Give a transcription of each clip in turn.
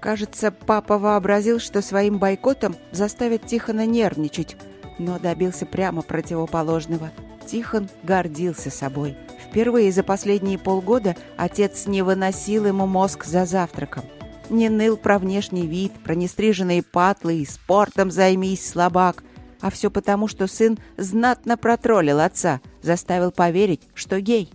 Кажется, папа вообразил, что своим бойкотом заставит Тихона нервничать, но добился прямо противоположного. Тихон гордился собой. Впервые за последние полгода отец не выносил ему мозг за завтраком. Не ныл про внешний вид, про нестриженные патлы и спортом займись, слабак. А все потому, что сын знатно протроллил отца, заставил поверить, что гей.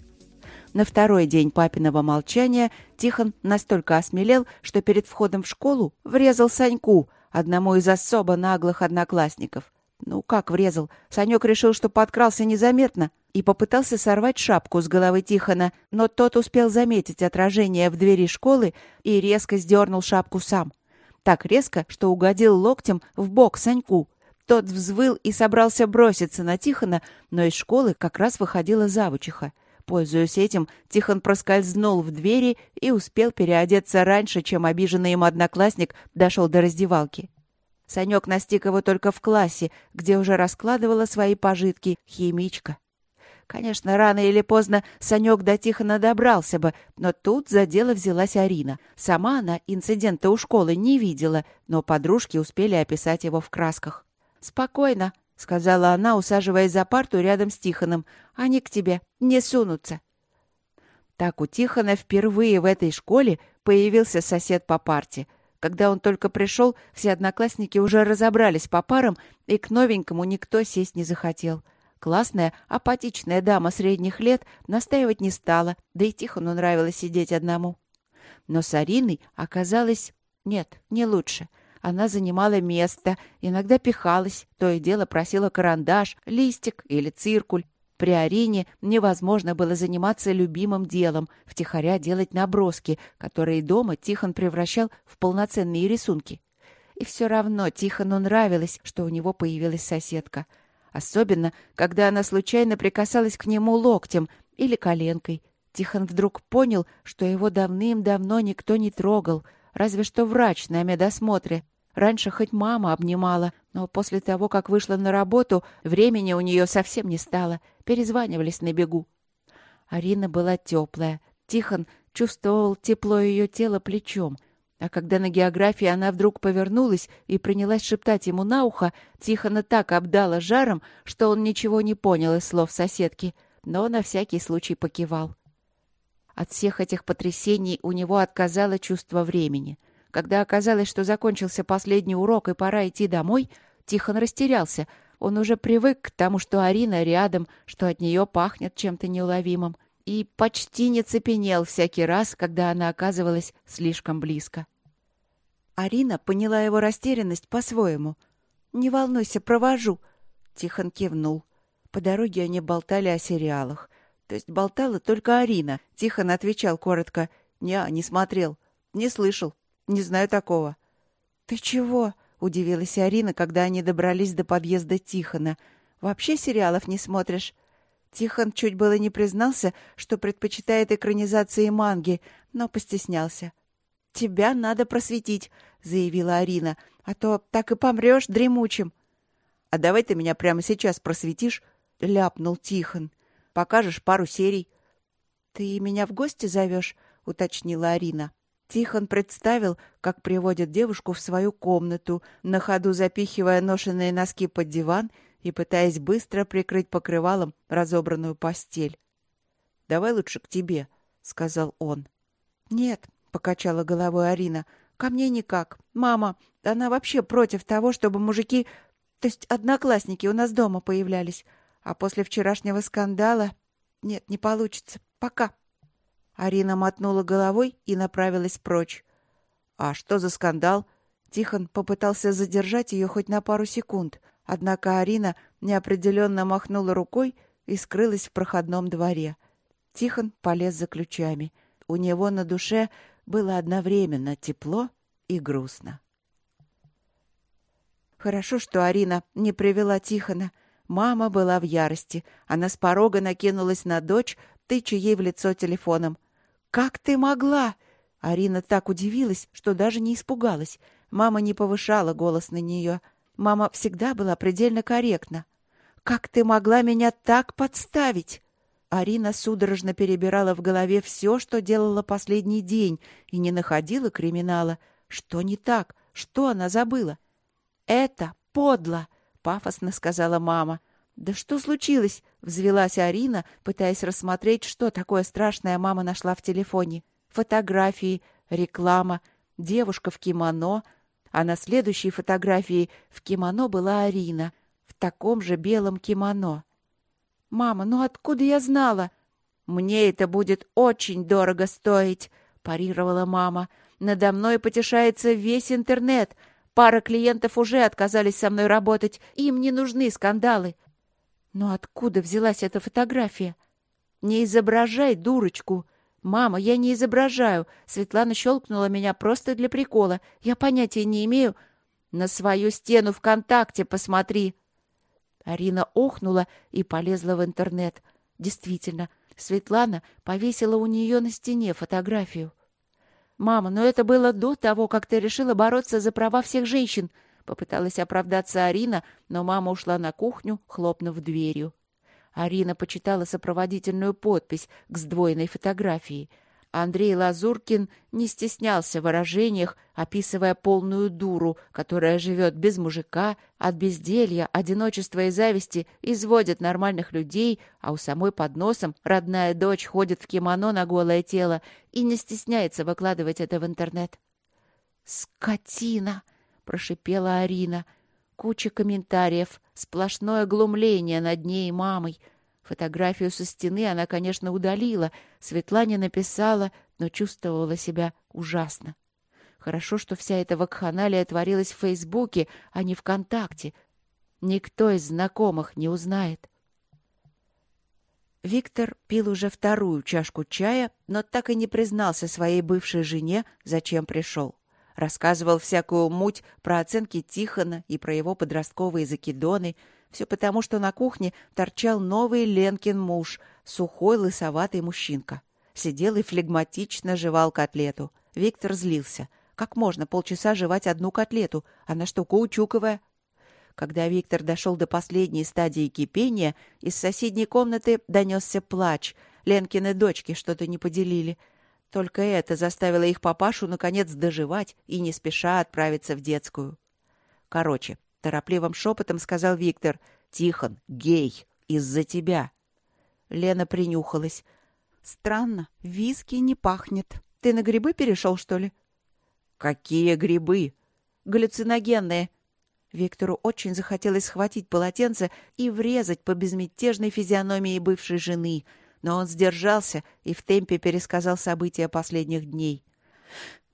На второй день папиного молчания Тихон настолько осмелел, что перед входом в школу врезал Саньку, одному из особо наглых одноклассников. Ну, как врезал? Санек решил, что подкрался незаметно и попытался сорвать шапку с головы Тихона, но тот успел заметить отражение в двери школы и резко сдернул шапку сам. Так резко, что угодил локтем в бок Саньку. Тот взвыл и собрался броситься на Тихона, но из школы как раз выходила завучиха. Пользуясь этим, Тихон проскользнул в двери и успел переодеться раньше, чем обиженный им одноклассник дошел до раздевалки. Санек настиг его только в классе, где уже раскладывала свои пожитки химичка. Конечно, рано или поздно Санек до Тихона добрался бы, но тут за дело взялась Арина. Сама она инцидента у школы не видела, но подружки успели описать его в красках. «Спокойно», — сказала она, усаживаясь за парту рядом с Тихоном. «Они к тебе не сунутся». Так у Тихона впервые в этой школе появился сосед по парте — когда он только пришел, все одноклассники уже разобрались по парам, и к новенькому никто сесть не захотел. Классная, апатичная дама средних лет настаивать не стала, да и Тихону нравилось сидеть одному. Но с Ариной оказалось... Нет, не лучше. Она занимала место, иногда пихалась, то и дело просила карандаш, листик или циркуль. При Арине невозможно было заниматься любимым делом, втихаря делать наброски, которые дома Тихон превращал в полноценные рисунки. И все равно Тихону нравилось, что у него появилась соседка. Особенно, когда она случайно прикасалась к нему локтем или коленкой. Тихон вдруг понял, что его давным-давно никто не трогал, разве что врач на медосмотре, Раньше хоть мама обнимала, но после того, как вышла на работу, времени у нее совсем не стало. Перезванивались на бегу. Арина была теплая. Тихон чувствовал тепло ее тела плечом. А когда на географии она вдруг повернулась и принялась шептать ему на ухо, Тихона так обдала жаром, что он ничего не понял из слов соседки, но на всякий случай покивал. От всех этих потрясений у него отказало чувство времени — когда оказалось, что закончился последний урок и пора идти домой, Тихон растерялся. Он уже привык к тому, что Арина рядом, что от нее пахнет чем-то неуловимым, и почти не цепенел всякий раз, когда она оказывалась слишком близко. Арина поняла его растерянность по-своему. «Не волнуйся, провожу», — Тихон кивнул. По дороге они болтали о сериалах. То есть болтала только Арина. Тихон отвечал коротко. «Не, не смотрел. Не слышал. Не знаю такого. Ты чего? удивилась Арина, когда они добрались до подъезда Тихона. Вообще сериалов не смотришь? Тихон чуть было не признался, что предпочитает экранизации манги, но постеснялся. «Тебя надо просветить», — заявила Арина, «а то так и помрешь дремучим». «А давай ты меня прямо сейчас просветишь», — ляпнул Тихон. «Покажешь пару серий». «Ты меня в гости зовешь?» — уточнила Арина. Тихон представил, как приводят девушку в свою комнату, на ходу запихивая ношенные носки под диван и пытаясь быстро прикрыть покрывалом разобранную постель. «Давай лучше к тебе», — сказал он. «Нет», — покачала головой Арина, — «ко мне никак. Мама, она вообще против того, чтобы мужики, то есть одноклассники у нас дома появлялись. А после вчерашнего скандала... Нет, не получится. Пока». Арина мотнула головой и направилась прочь. «А что за скандал?» Тихон попытался задержать ее хоть на пару секунд, однако Арина неопределенно махнула рукой и скрылась в проходном дворе. Тихон полез за ключами. У него на душе было одновременно тепло и грустно. Хорошо, что Арина не привела Тихона. Мама была в ярости. Она с порога накинулась на дочь, тыча ей в лицо телефоном. «Как ты могла?» Арина так удивилась, что даже не испугалась. Мама не повышала голос на нее. Мама всегда была предельно корректна. «Как ты могла меня так подставить?» Арина судорожно перебирала в голове все, что делала последний день, и не находила криминала. Что не так? Что она забыла? «Это подло!» — пафосно сказала мама. «Да что случилось?» — взвелась Арина, пытаясь рассмотреть, что такое страшное мама нашла в телефоне. Фотографии, реклама, девушка в кимоно. А на следующей фотографии в кимоно была Арина, в таком же белом кимоно. «Мама, ну откуда я знала?» «Мне это будет очень дорого стоить», — парировала мама. «Надо мной потешается весь интернет. Пара клиентов уже отказались со мной работать. Им не нужны скандалы». «Но откуда взялась эта фотография?» «Не изображай дурочку», «Мама, я не изображаю. Светлана щелкнула меня просто для прикола. Я понятия не имею. На свою стену ВКонтакте посмотри». Арина охнула и полезла в интернет. Действительно, Светлана повесила у нее на стене фотографию. «Мама, но это было до того, как ты решила бороться за права всех женщин», — попыталась оправдаться Арина, но мама ушла на кухню, хлопнув дверью. Арина почитала сопроводительную подпись к сдвоенной фотографии. Андрей Лазуркин не стеснялся в выражениях, описывая полную дуру, которая живет без мужика, от безделья, одиночества и зависти изводит нормальных людей, а у самой под носом родная дочь ходит в кимоно на голое тело и не стесняется выкладывать это в интернет. «Скотина!» — прошипела Арина — Куча комментариев, сплошное глумление над ней и мамой. Фотографию со стены она, конечно, удалила. Светлане написала, но чувствовала себя ужасно. Хорошо, что вся эта вакханалия творилась в Фейсбуке, а не ВКонтакте. Никто из знакомых не узнает. Виктор пил уже вторую чашку чая, но так и не признался своей бывшей жене, зачем пришел. Рассказывал всякую муть про оценки Тихона и про его подростковые закидоны. Все потому, что на кухне торчал новый Ленкин муж, сухой лысоватый мужчинка. Сидел и флегматично жевал котлету. Виктор злился. Как можно полчаса жевать одну котлету? Она что, каучуковая? Когда Виктор дошел до последней стадии кипения, из соседней комнаты донесся плач. Ленкины дочки что-то не поделили — только это заставило их папашу наконец доживать и не спеша отправиться в детскую. Короче, торопливым шепотом сказал Виктор, «Тихон, гей, из-за тебя». Лена принюхалась. «Странно, виски не пахнет. Ты на грибы перешел, что ли?» «Какие грибы?» «Галлюциногенные». Виктору очень захотелось схватить полотенце и врезать по безмятежной физиономии бывшей жены — но он сдержался и в темпе пересказал события последних дней.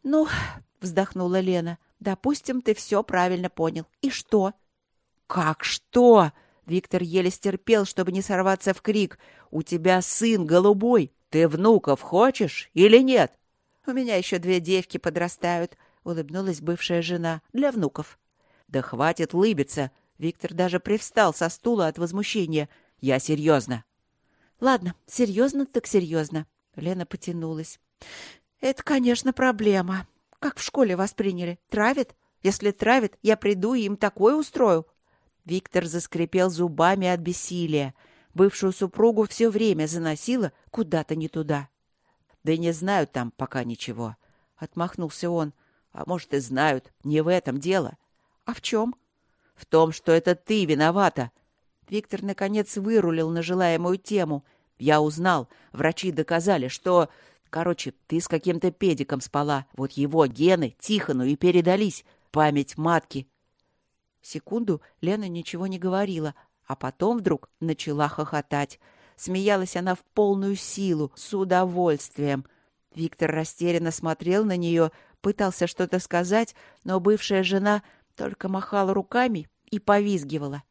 «Ну, — вздохнула Лена, — допустим, ты все правильно понял. И что?» «Как что?» Виктор еле стерпел, чтобы не сорваться в крик. «У тебя сын голубой. Ты внуков хочешь или нет?» «У меня еще две девки подрастают», — улыбнулась бывшая жена. «Для внуков». «Да хватит лыбиться!» Виктор даже привстал со стула от возмущения. «Я серьезно. Ладно, серьезно так серьезно. Лена потянулась. Это, конечно, проблема. Как в школе восприняли? Травит? Если травит, я приду и им такое устрою. Виктор заскрипел зубами от бессилия. Бывшую супругу все время заносила куда-то не туда. Да не знают там пока ничего. Отмахнулся он. А может, и знают. Не в этом дело. А в чем? В том, что это ты виновата. Виктор, наконец, вырулил на желаемую тему. «Я узнал. Врачи доказали, что... Короче, ты с каким-то педиком спала. Вот его гены Тихону и передались. Память матки». Секунду Лена ничего не говорила, а потом вдруг начала хохотать. Смеялась она в полную силу, с удовольствием. Виктор растерянно смотрел на нее, пытался что-то сказать, но бывшая жена только махала руками и повизгивала.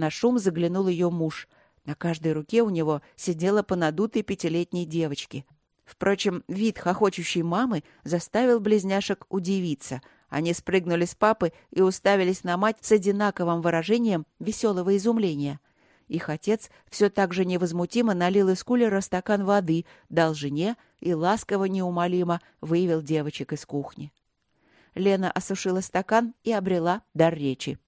На шум заглянул ее муж. На каждой руке у него сидела по надутой пятилетней девочке. Впрочем, вид хохочущей мамы заставил близняшек удивиться. Они спрыгнули с папы и уставились на мать с одинаковым выражением веселого изумления. Их отец все так же невозмутимо налил из кулера стакан воды, дал жене и ласково неумолимо вывел девочек из кухни. Лена осушила стакан и обрела дар речи.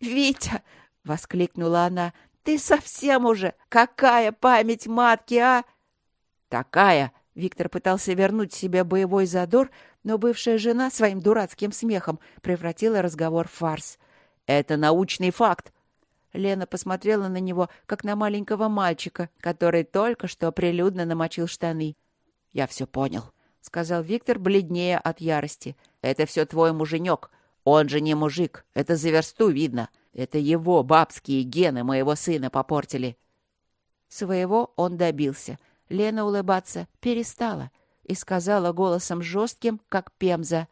«Витя, воскликнула она. Ты совсем уже! Какая память матки, а? Такая! Виктор пытался вернуть себе боевой задор, но бывшая жена своим дурацким смехом превратила разговор в фарс. «Это научный факт!» Лена посмотрела на него, как на маленького мальчика, который только что прилюдно намочил штаны. «Я все понял», — сказал Виктор, бледнее от ярости. «Это все твой муженек. Он же не мужик. Это за версту видно. Это его бабские гены моего сына попортили». Своего он добился. Лена улыбаться перестала и сказала голосом жестким, как пемза.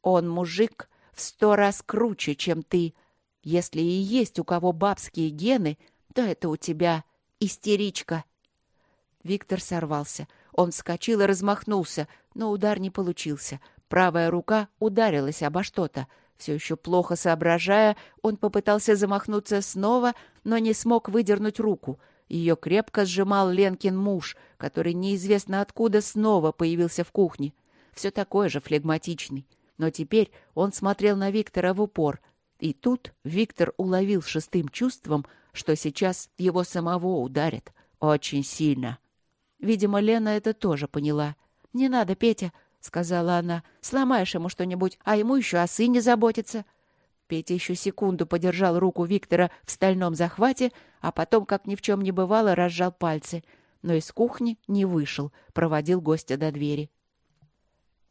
«Он мужик в сто раз круче, чем ты. Если и есть у кого бабские гены, то это у тебя истеричка». Виктор сорвался. Он вскочил и размахнулся, но удар не получился. Правая рука ударилась обо что-то. Все еще плохо соображая, он попытался замахнуться снова, но не смог выдернуть руку — ее крепко сжимал Ленкин муж, который неизвестно откуда снова появился в кухне. Все такой же флегматичный. Но теперь он смотрел на Виктора в упор. И тут Виктор уловил шестым чувством, что сейчас его самого ударят. Очень сильно. Видимо, Лена это тоже поняла. «Не надо, Петя», — сказала она. «Сломаешь ему что-нибудь, а ему еще о сыне заботиться». Петя еще секунду подержал руку Виктора в стальном захвате, а потом, как ни в чем не бывало, разжал пальцы. Но из кухни не вышел, проводил гостя до двери.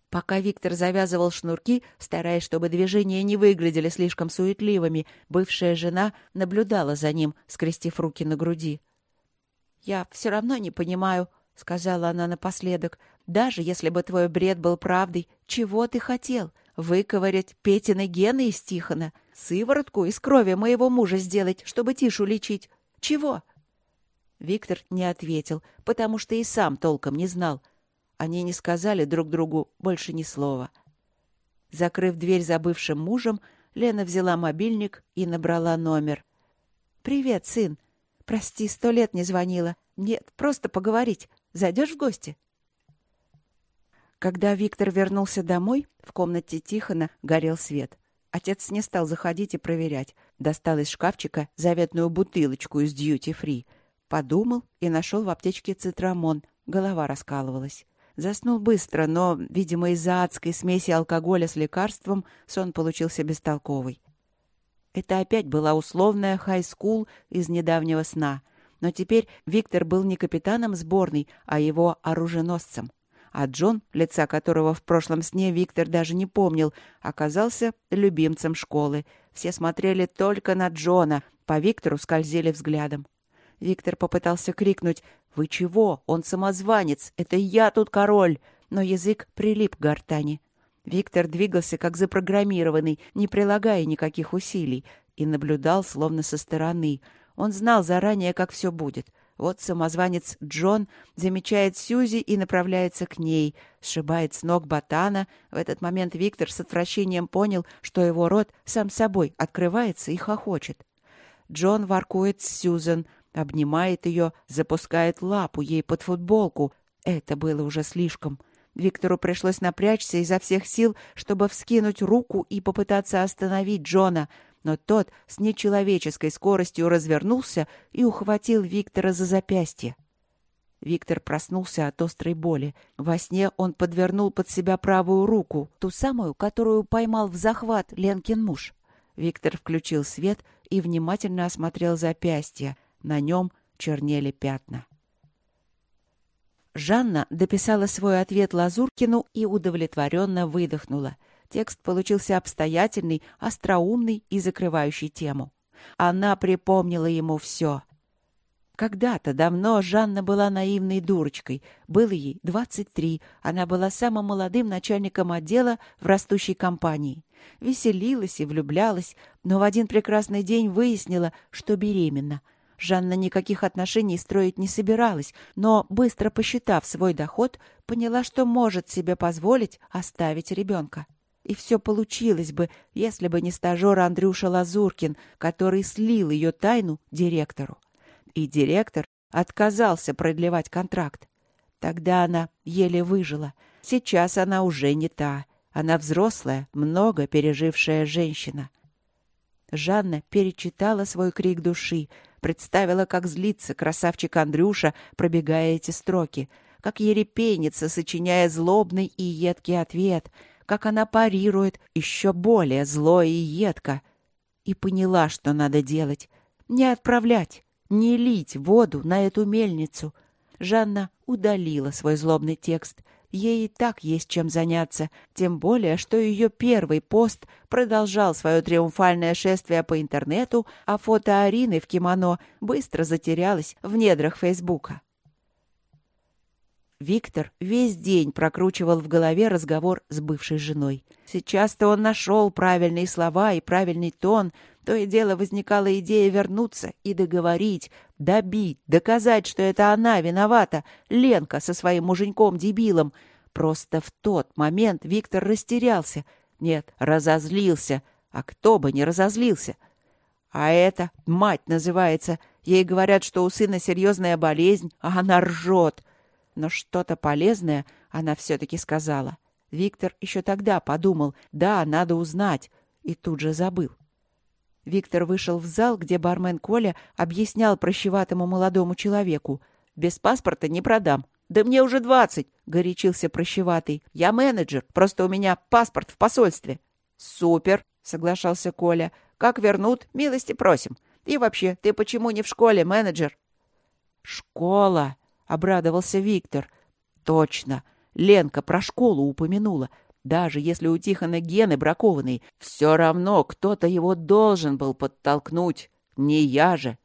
Пока Виктор завязывал шнурки, стараясь, чтобы движения не выглядели слишком суетливыми, бывшая жена наблюдала за ним, скрестив руки на груди. «Я все равно не понимаю», — сказала она напоследок, — «даже если бы твой бред был правдой, чего ты хотел? Выковырять Петины гены из Тихона? Сыворотку из крови моего мужа сделать, чтобы Тишу лечить? Чего?» Виктор не ответил, потому что и сам толком не знал. Они не сказали друг другу больше ни слова. Закрыв дверь за бывшим мужем, Лена взяла мобильник и набрала номер. «Привет, сын. Прости, сто лет не звонила. Нет, просто поговорить. Зайдешь в гости?» Когда Виктор вернулся домой, в комнате Тихона горел свет. Отец не стал заходить и проверять. Достал из шкафчика заветную бутылочку из дьюти-фри. Подумал и нашел в аптечке цитрамон. Голова раскалывалась. Заснул быстро, но, видимо, из-за адской смеси алкоголя с лекарством сон получился бестолковый. Это опять была условная хай-скул из недавнего сна. Но теперь Виктор был не капитаном сборной, а его оруженосцем а Джон, лица которого в прошлом сне Виктор даже не помнил, оказался любимцем школы. Все смотрели только на Джона, по Виктору скользили взглядом. Виктор попытался крикнуть «Вы чего? Он самозванец! Это я тут король!» Но язык прилип к гортани. Виктор двигался как запрограммированный, не прилагая никаких усилий, и наблюдал словно со стороны. Он знал заранее, как все будет — вот самозванец Джон замечает Сьюзи и направляется к ней, сшибает с ног ботана. В этот момент Виктор с отвращением понял, что его рот сам собой открывается и хохочет. Джон воркует Сьюзен, обнимает ее, запускает лапу ей под футболку. Это было уже слишком. Виктору пришлось напрячься изо всех сил, чтобы вскинуть руку и попытаться остановить Джона — но тот с нечеловеческой скоростью развернулся и ухватил Виктора за запястье. Виктор проснулся от острой боли. Во сне он подвернул под себя правую руку, ту самую, которую поймал в захват Ленкин муж. Виктор включил свет и внимательно осмотрел запястье. На нем чернели пятна. Жанна дописала свой ответ Лазуркину и удовлетворенно выдохнула — Текст получился обстоятельный, остроумный и закрывающий тему. Она припомнила ему все. Когда-то давно Жанна была наивной дурочкой. Было ей 23. Она была самым молодым начальником отдела в растущей компании. Веселилась и влюблялась, но в один прекрасный день выяснила, что беременна. Жанна никаких отношений строить не собиралась, но, быстро посчитав свой доход, поняла, что может себе позволить оставить ребенка. И все получилось бы, если бы не стажер Андрюша Лазуркин, который слил ее тайну директору. И директор отказался продлевать контракт. Тогда она еле выжила. Сейчас она уже не та. Она взрослая, много пережившая женщина. Жанна перечитала свой крик души, представила, как злится красавчик Андрюша, пробегая эти строки — как ерепенится, сочиняя злобный и едкий ответ, как она парирует еще более зло и едко. И поняла, что надо делать. Не отправлять, не лить воду на эту мельницу. Жанна удалила свой злобный текст. Ей и так есть чем заняться, тем более, что ее первый пост продолжал свое триумфальное шествие по интернету, а фото Арины в кимоно быстро затерялось в недрах Фейсбука. Виктор весь день прокручивал в голове разговор с бывшей женой. Сейчас-то он нашел правильные слова и правильный тон. То и дело возникала идея вернуться и договорить, добить, доказать, что это она виновата, Ленка со своим муженьком-дебилом. Просто в тот момент Виктор растерялся. Нет, разозлился. А кто бы не разозлился? А это мать называется. Ей говорят, что у сына серьезная болезнь, а она ржет. Но что-то полезное она все-таки сказала. Виктор еще тогда подумал, да, надо узнать, и тут же забыл. Виктор вышел в зал, где бармен Коля объяснял прощеватому молодому человеку. «Без паспорта не продам». «Да мне уже двадцать», — горячился прощеватый. «Я менеджер, просто у меня паспорт в посольстве». «Супер», — соглашался Коля. «Как вернут, милости просим. И вообще, ты почему не в школе, менеджер?» «Школа», — обрадовался Виктор. «Точно! Ленка про школу упомянула. Даже если у Тихона гены бракованные, все равно кто-то его должен был подтолкнуть. Не я же!»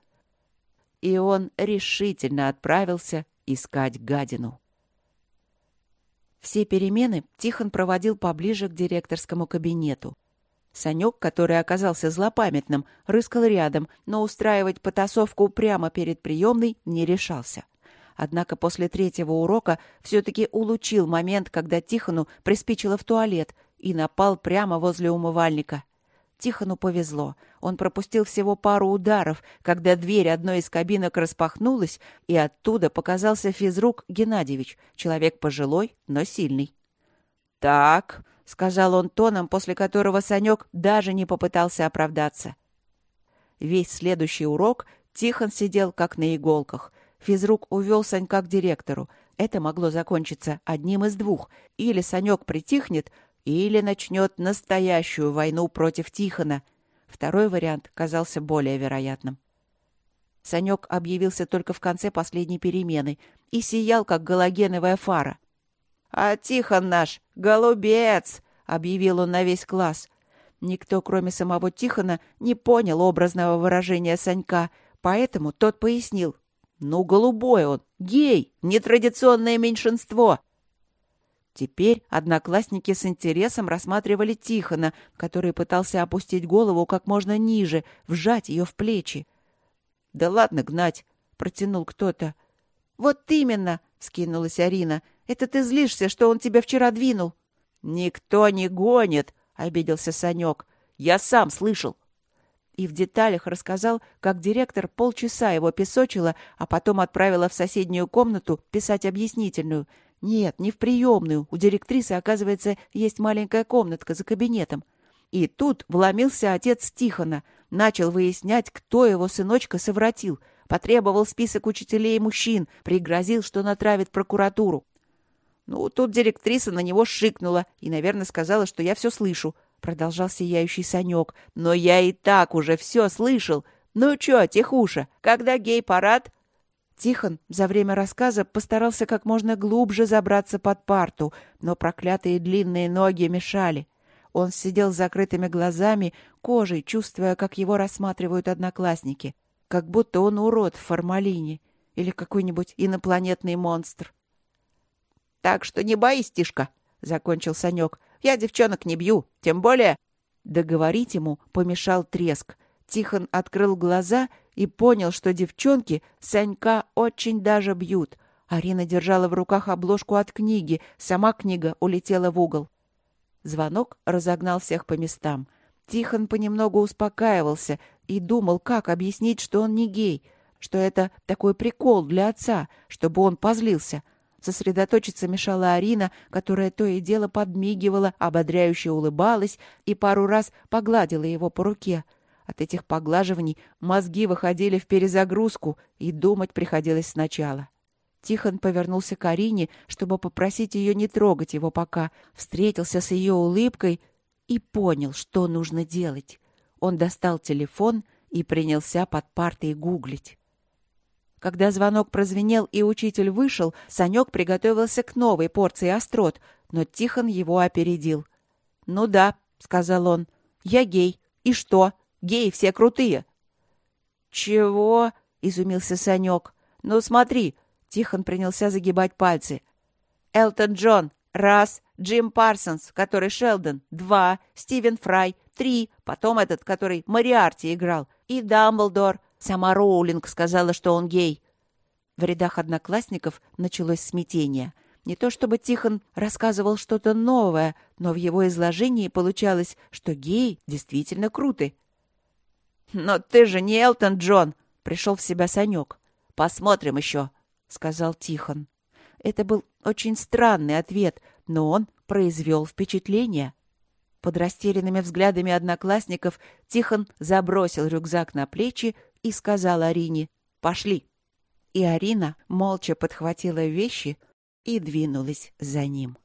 И он решительно отправился искать гадину. Все перемены Тихон проводил поближе к директорскому кабинету. Санек, который оказался злопамятным, рыскал рядом, но устраивать потасовку прямо перед приемной не решался. Однако после третьего урока все-таки улучил момент, когда Тихону приспичило в туалет и напал прямо возле умывальника. Тихону повезло. Он пропустил всего пару ударов, когда дверь одной из кабинок распахнулась, и оттуда показался физрук Геннадьевич, человек пожилой, но сильный. «Так», — сказал он тоном, после которого Санек даже не попытался оправдаться. Весь следующий урок Тихон сидел как на иголках — Физрук увел Санька к директору. Это могло закончиться одним из двух. Или Санек притихнет, или начнет настоящую войну против Тихона. Второй вариант казался более вероятным. Санек объявился только в конце последней перемены и сиял, как галогеновая фара. «А Тихон наш — голубец!» — объявил он на весь класс. Никто, кроме самого Тихона, не понял образного выражения Санька, поэтому тот пояснил. Ну, голубой он, гей, нетрадиционное меньшинство. Теперь одноклассники с интересом рассматривали Тихона, который пытался опустить голову как можно ниже, вжать ее в плечи. — Да ладно гнать, — протянул кто-то. — Вот именно, — скинулась Арина. — Это ты злишься, что он тебя вчера двинул. — Никто не гонит, — обиделся Санек. — Я сам слышал и в деталях рассказал, как директор полчаса его песочила, а потом отправила в соседнюю комнату писать объяснительную. Нет, не в приемную. У директрисы, оказывается, есть маленькая комнатка за кабинетом. И тут вломился отец Тихона. Начал выяснять, кто его сыночка совратил. Потребовал список учителей и мужчин. Пригрозил, что натравит прокуратуру. Ну, тут директриса на него шикнула и, наверное, сказала, что я все слышу. — продолжал сияющий Санек. «Но я и так уже все слышал. Ну чё, Тихуша, когда гей-парад?» Тихон за время рассказа постарался как можно глубже забраться под парту, но проклятые длинные ноги мешали. Он сидел с закрытыми глазами, кожей, чувствуя, как его рассматривают одноклассники. Как будто он урод в формалине или какой-нибудь инопланетный монстр. «Так что не боись, Тишка», — закончил Санек. Я девчонок не бью, тем более...» Договорить ему помешал треск. Тихон открыл глаза и понял, что девчонки Санька очень даже бьют. Арина держала в руках обложку от книги, сама книга улетела в угол. Звонок разогнал всех по местам. Тихон понемногу успокаивался и думал, как объяснить, что он не гей, что это такой прикол для отца, чтобы он позлился — Сосредоточиться мешала Арина, которая то и дело подмигивала, ободряюще улыбалась и пару раз погладила его по руке. От этих поглаживаний мозги выходили в перезагрузку, и думать приходилось сначала. Тихон повернулся к Арине, чтобы попросить ее не трогать его пока, встретился с ее улыбкой и понял, что нужно делать. Он достал телефон и принялся под партой гуглить. Когда звонок прозвенел и учитель вышел, Санек приготовился к новой порции острот, но Тихон его опередил. «Ну да», — сказал он, — «я гей. И что? Геи все крутые». «Чего?» — изумился Санек. «Ну смотри, Тихон принялся загибать пальцы. «Элтон Джон. Раз. Джим Парсонс, который Шелдон. Два. Стивен Фрай. Три. Потом этот, который Мариарти играл. И Дамблдор. Сама Роулинг сказала, что он гей». В рядах одноклассников началось смятение. Не то чтобы Тихон рассказывал что-то новое, но в его изложении получалось, что гей действительно круты. «Но ты же не Элтон Джон!» — пришел в себя Санек. «Посмотрим еще», сказал Тихон. Это был очень странный ответ, но он произвел впечатление. Под растерянными взглядами одноклассников Тихон забросил рюкзак на плечи и сказал Арине «Пошли». И Арина молча подхватила вещи и двинулась за ним.